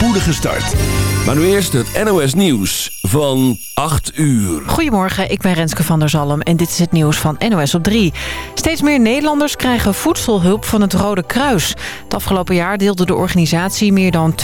spoedige start. Maar nu eerst het NOS Nieuws van 8 uur. Goedemorgen, ik ben Renske van der Zalm en dit is het nieuws van NOS op 3. Steeds meer Nederlanders krijgen voedselhulp van het Rode Kruis. Het afgelopen jaar deelde de organisatie meer dan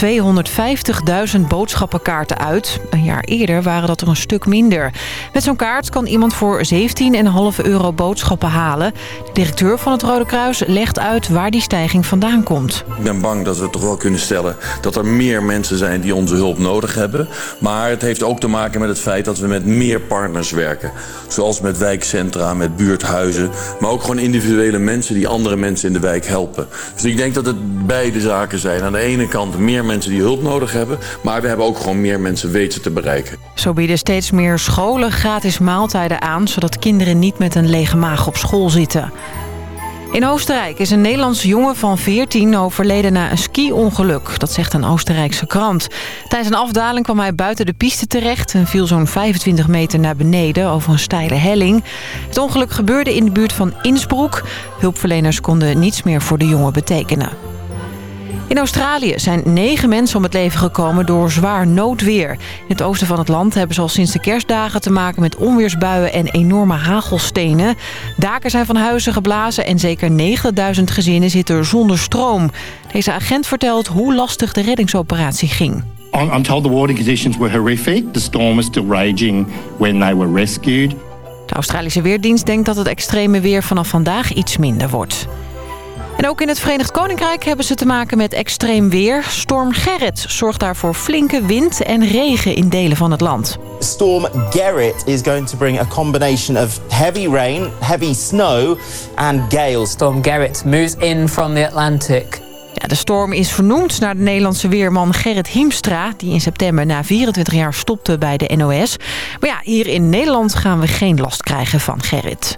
250.000 boodschappenkaarten uit. Een jaar eerder waren dat er een stuk minder. Met zo'n kaart kan iemand voor 17,5 euro boodschappen halen. De directeur van het Rode Kruis legt uit waar die stijging vandaan komt. Ik ben bang dat we toch wel kunnen stellen dat er meer mensen zijn die onze hulp nodig hebben. Maar het heeft ook te maken met het feit dat we met meer partners werken. Zoals met wijkcentra, met buurthuizen. Maar ook gewoon individuele mensen die andere mensen in de wijk helpen. Dus ik denk dat het beide zaken zijn. Aan de ene kant meer mensen die hulp nodig hebben. Maar we hebben ook gewoon meer mensen weten te bereiken. Zo bieden steeds meer scholen gratis maaltijden aan... zodat kinderen niet met een lege maag op school zitten. In Oostenrijk is een Nederlandse jongen van 14 overleden na een ski-ongeluk. Dat zegt een Oostenrijkse krant. Tijdens een afdaling kwam hij buiten de piste terecht... en viel zo'n 25 meter naar beneden over een steile helling. Het ongeluk gebeurde in de buurt van Innsbruck. Hulpverleners konden niets meer voor de jongen betekenen. In Australië zijn negen mensen om het leven gekomen door zwaar noodweer. In het oosten van het land hebben ze al sinds de kerstdagen te maken met onweersbuien en enorme hagelstenen. Daken zijn van huizen geblazen en zeker 90.000 gezinnen zitten zonder stroom. Deze agent vertelt hoe lastig de reddingsoperatie ging. I'm told the water conditions were horrific. The storm was still raging when they were rescued. De Australische Weerdienst denkt dat het extreme weer vanaf vandaag iets minder wordt. En ook in het Verenigd Koninkrijk hebben ze te maken met extreem weer. Storm Gerrit zorgt daarvoor flinke wind en regen in delen van het land. Storm Gerrit is going to bring a combination of heavy rain, heavy snow and gales. Storm Gerrit moves in from the Atlantic. Ja, de storm is vernoemd naar de Nederlandse weerman Gerrit Hiemstra... die in september na 24 jaar stopte bij de NOS. Maar ja, hier in Nederland gaan we geen last krijgen van Gerrit.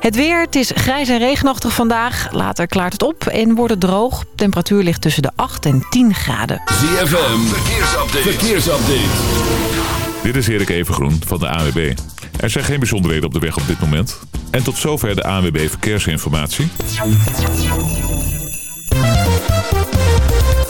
Het weer, het is grijs en regenachtig vandaag. Later klaart het op en wordt het droog. Temperatuur ligt tussen de 8 en 10 graden. ZFM, verkeersupdate. verkeersupdate. Dit is Erik Evengroen van de AWB. Er zijn geen bijzonderheden op de weg op dit moment. En tot zover de ANWB Verkeersinformatie.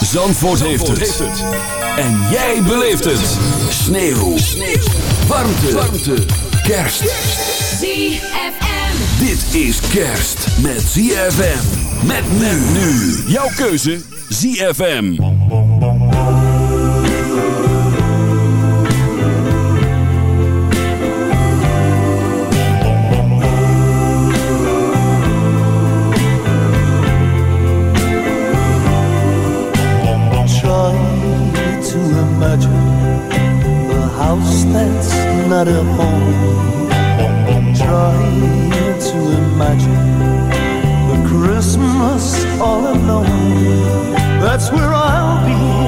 Zandvoort, heeft, het. En jij beleeft het. Sneeuw. Sneeuw. Warmte. Warmte. Kerst. ZFM. Dit is kerst met ZFM. Met men nu. Jouw keuze ZFM. Imagine a house that's not a home. Try to imagine a Christmas all alone. That's where I'll be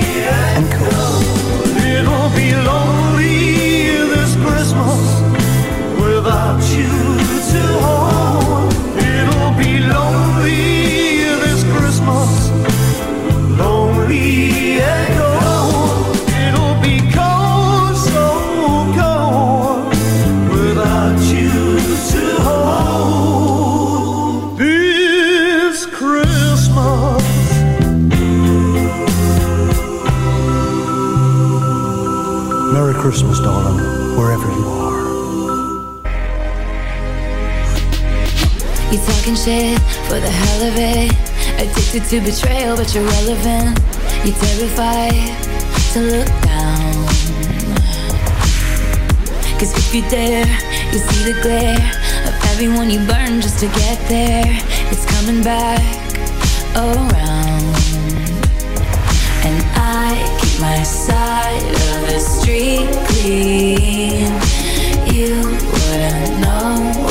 and cold. Wherever you are. You talking shit for the hell of it. Addicted to betrayal, but you're relevant. You're terrified to look down. Cause if you dare, you see the glare of everyone you burn just to get there. It's coming back around. And I my side of the street clean. You wouldn't know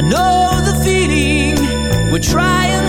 I know the feeling. We're trying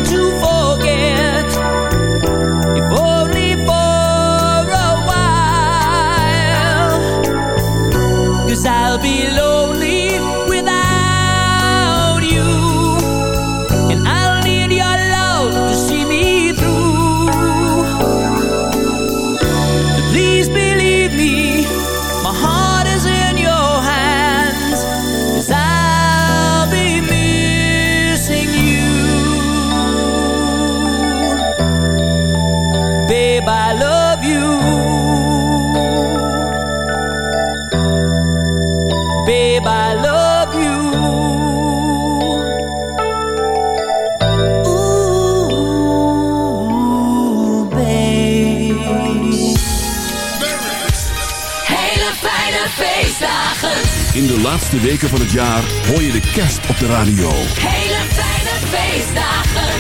laatste weken van het jaar hoor je de kerst op de radio. Hele fijne feestdagen.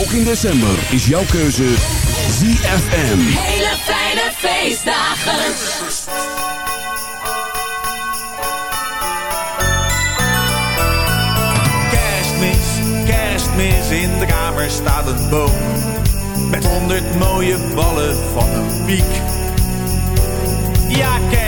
Ook in december is jouw keuze ZFM. Hele fijne feestdagen. Kerstmis, kerstmis, in de kamer staat een boom. Met honderd mooie ballen van een piek. Ja, kerstmis,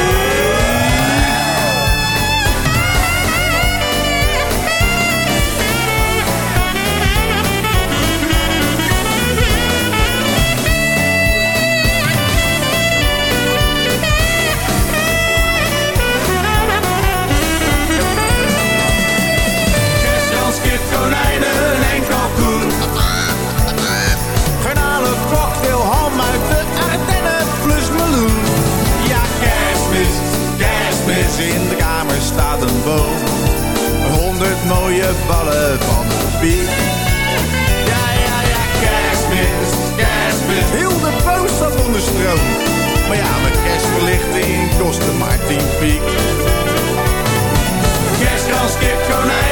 boom. Honderd mooie ballen van de piek. Ja, ja, ja, kerstmis, kerstmis. Heel de poos zat onder stroom. Maar ja, met kerstverlichting kostte maar tien piek. Kerstkans, kip, konijn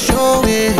show it.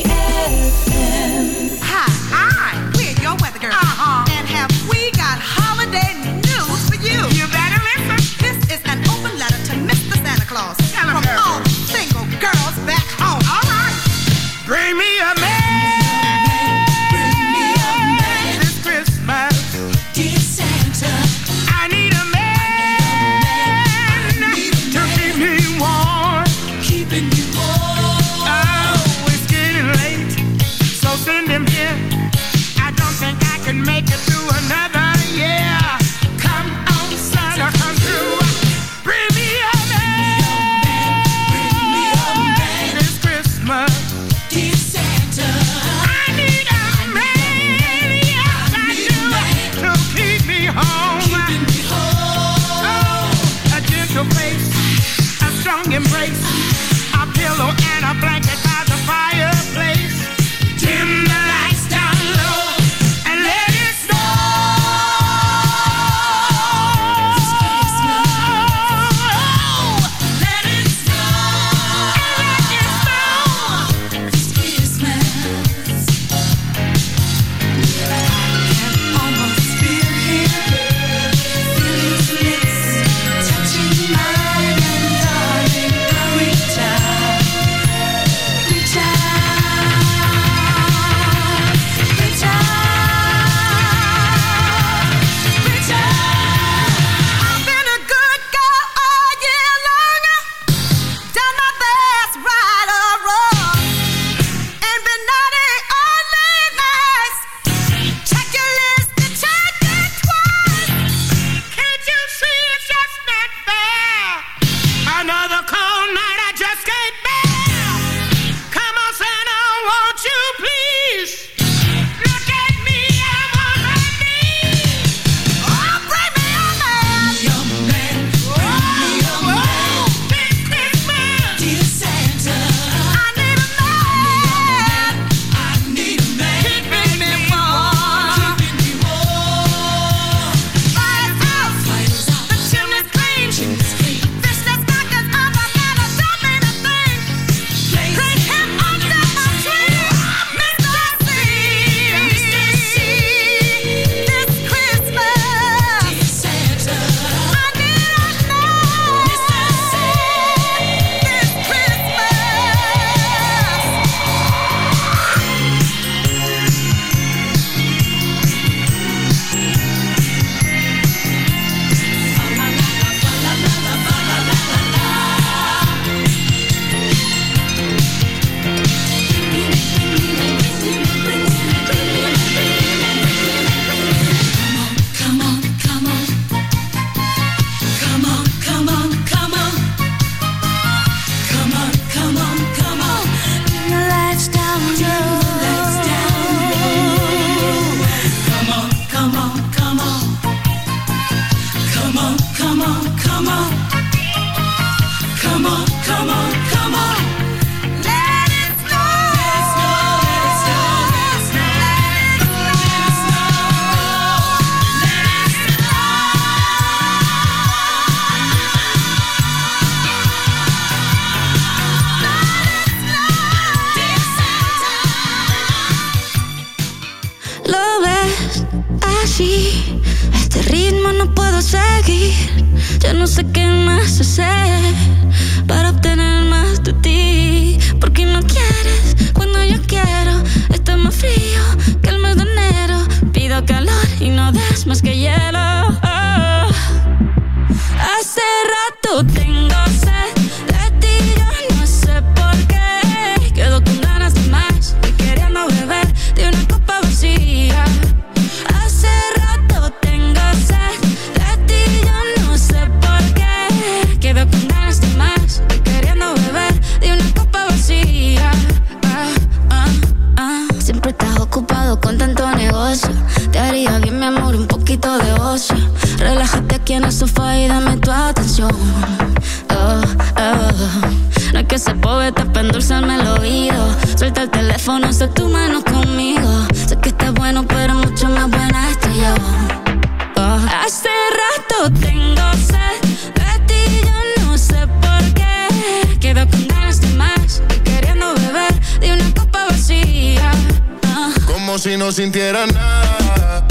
Sofá y dame tu atención. Oh, oh. No es que ese poeta para endulzarme el oído. Suelta el teléfono, sé tu mano conmigo. Sé que estás bueno, pero mucho más buena estoy yo. Oh. Hace rato tengo sed de ti, yo no sé por qué. Quedo con ganas de más y queriendo beber de una copa vacía. Como si no sintiera nada.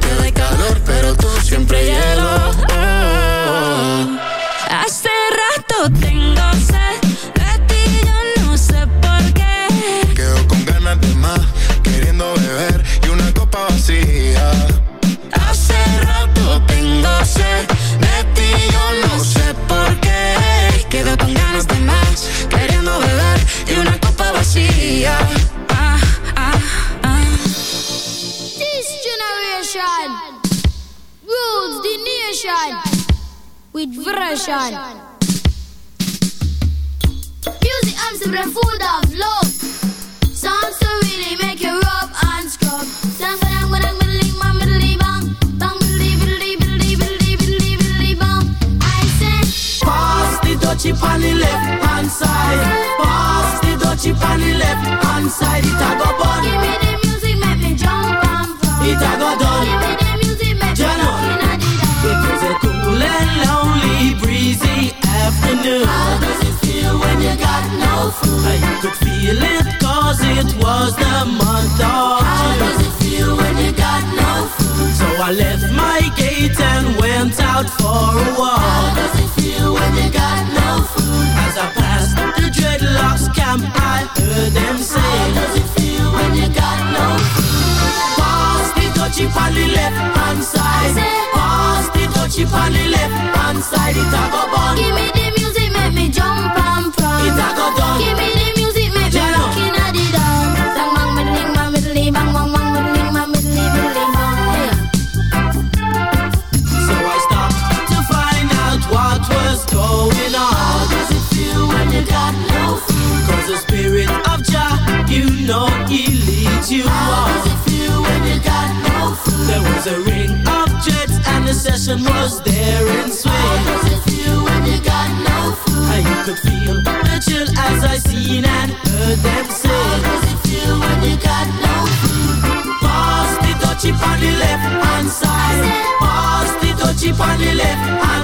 Te doy calor, pero tú siempre hielo. Vacía. Ah, ah, ah. This generation rules the nation with version. Music arms the food of love. Songs to really make you rub and scrub. Sang ba dang ba dang biddly bang biddly bang. Bang biddly biddly biddly biddly biddly biddly bang. I say, Pass the dutchie on the left. Dutchie on the left hand side. It a go bun. give me the music, make me jump and prance. It a go done. Give me the music, make me inna. It was a cool and lonely, breezy afternoon. How does it feel when you got no food? I could feel it cause it was the month of How does it feel when you got no food? So I left my gate and went out for a walk. How does it feel when you got no dreadlocks camp, I heard them say, How does it feel when you got no food? Pass the dutchie on the left hand side. Pass the dutchie on the left hand side. It a go bun. Give me the music, make me jump and prance. It a go done. Leads you How does it feel when you got no food? There was a ring of jets and the session was there in How does it feel when you got no food? And you could feel the chill as I seen and heard them say. How does it feel when you got no food? Pass the dutchie on the left hand side. Pass the dutchie on the left hand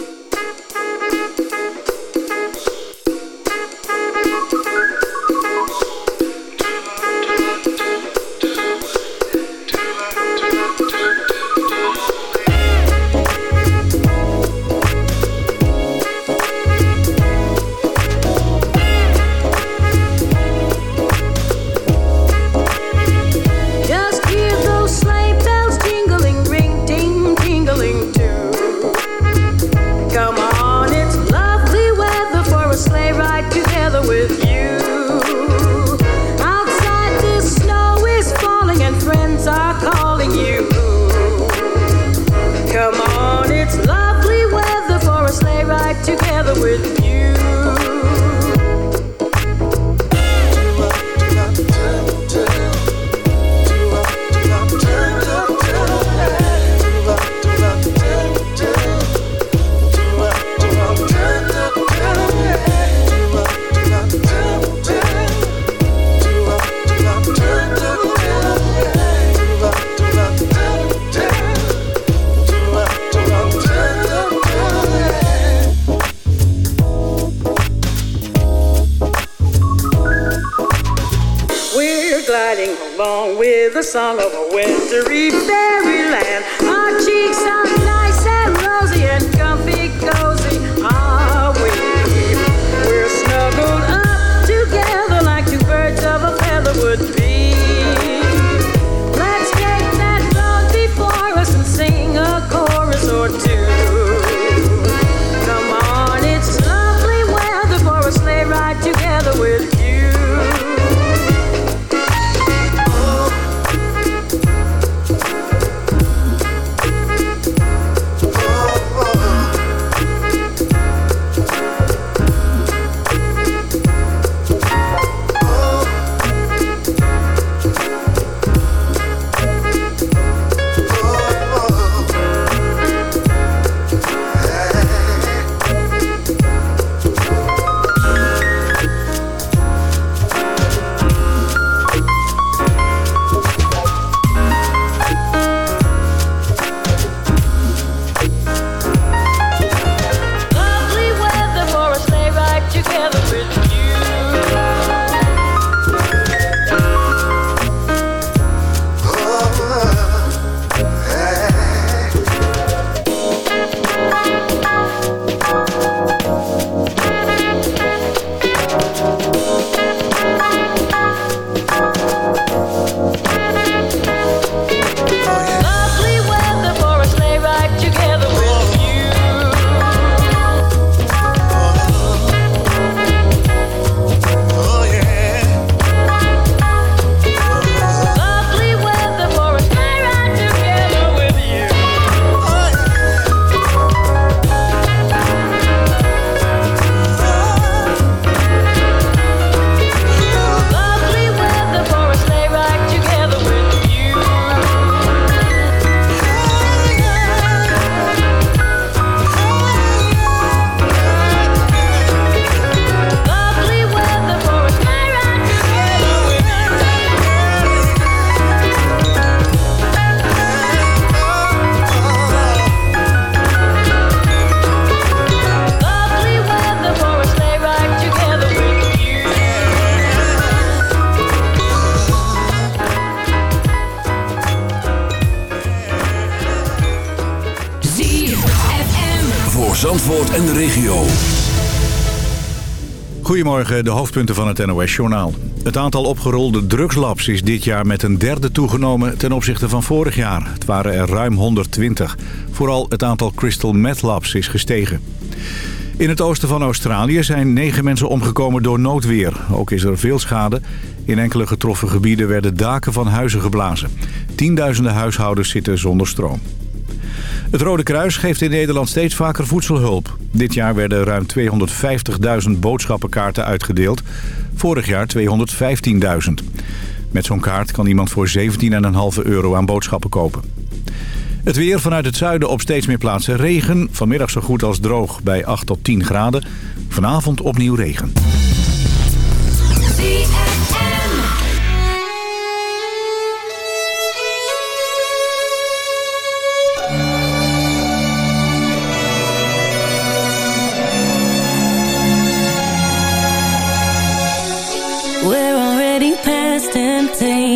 De hoofdpunten van het NOS-journaal. Het aantal opgerolde drugslabs is dit jaar met een derde toegenomen ten opzichte van vorig jaar. Het waren er ruim 120. Vooral het aantal crystal meth labs is gestegen. In het oosten van Australië zijn negen mensen omgekomen door noodweer. Ook is er veel schade. In enkele getroffen gebieden werden daken van huizen geblazen. Tienduizenden huishoudens zitten zonder stroom. Het Rode Kruis geeft in Nederland steeds vaker voedselhulp. Dit jaar werden ruim 250.000 boodschappenkaarten uitgedeeld. Vorig jaar 215.000. Met zo'n kaart kan iemand voor 17,5 euro aan boodschappen kopen. Het weer vanuit het zuiden op steeds meer plaatsen regen. Vanmiddag zo goed als droog bij 8 tot 10 graden. Vanavond opnieuw regen.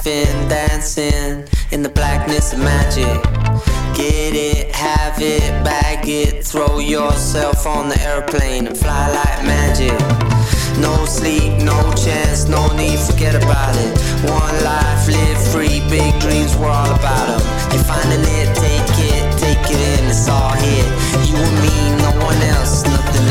Laughing, dancing in the blackness of magic. Get it, have it, bag it, throw yourself on the airplane and fly like magic. No sleep, no chance, no need, forget about it. One life, live free, big dreams, we're all about them. You're finding it, take it, take it in, it's all here. You and me, no one else, nothing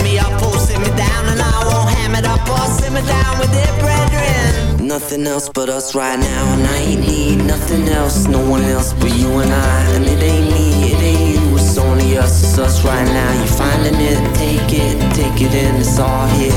Hand me up or sit me down, and I won't ham it up or sit me down with it, brethren. Nothing else but us right now, and I ain't need nothing else, no one else but you and I. And it ain't me, it ain't you, it's only us, it's us right now. You're finding it, take it, take it in, it's all here.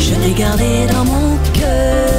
je t'ai gardé dans mon cœur.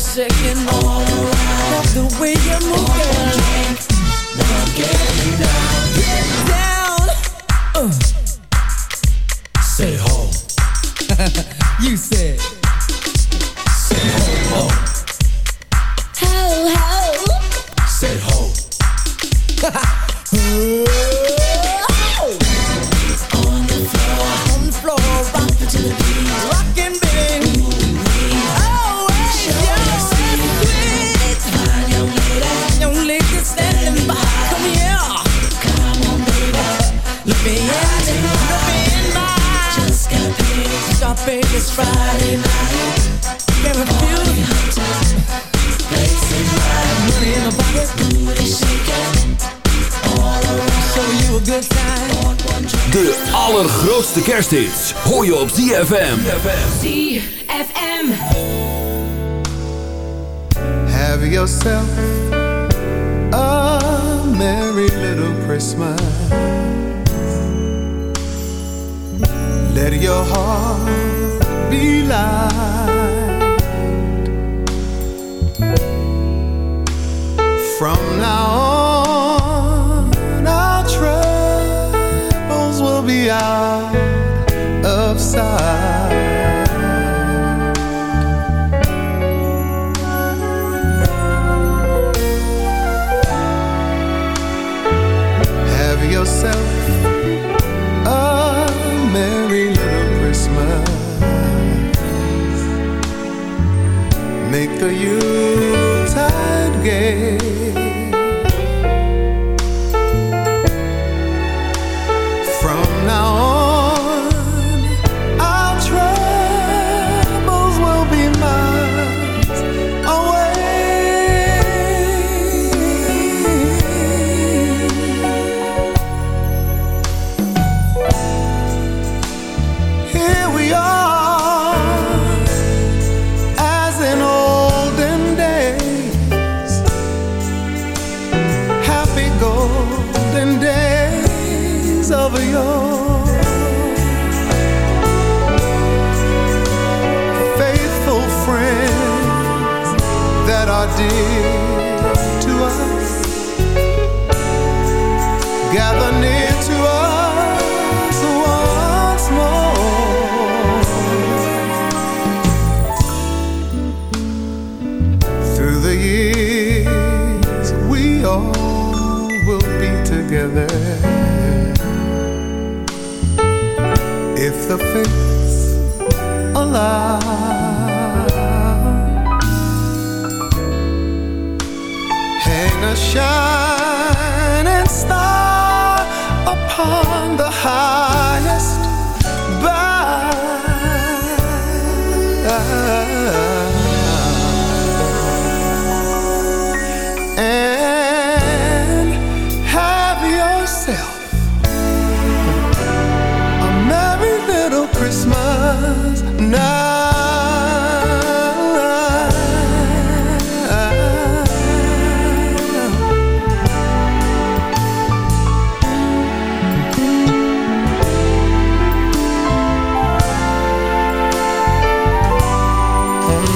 second more. Right. That's the way you're moving. Now I'm getting down.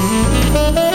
Through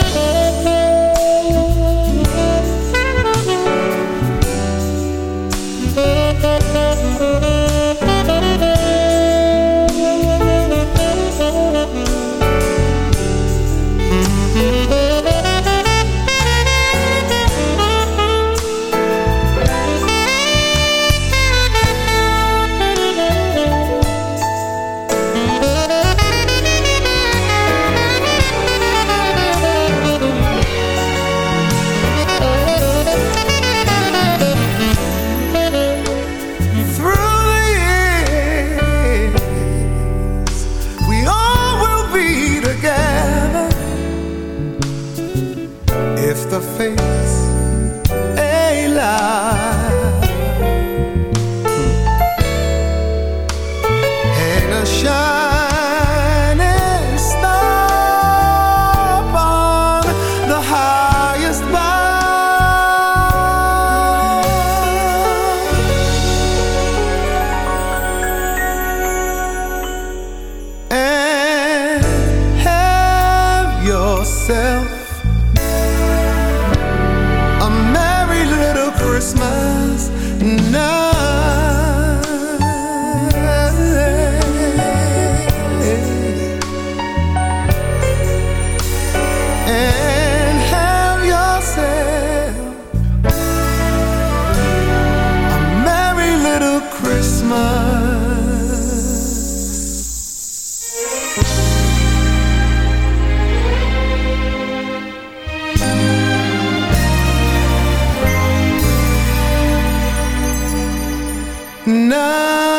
Now.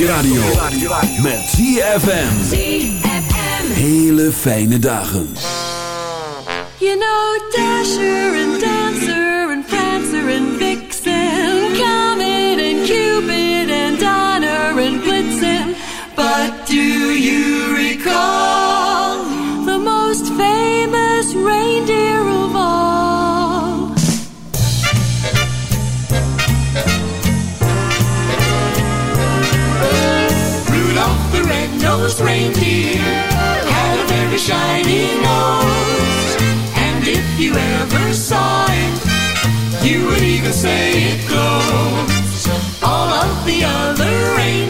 je radio. Met ZFM. Hele fijne dagen. You know, Dasher. first reindeer had a very shiny nose. And if you ever saw it, you would even say it glows. All of the other reindeer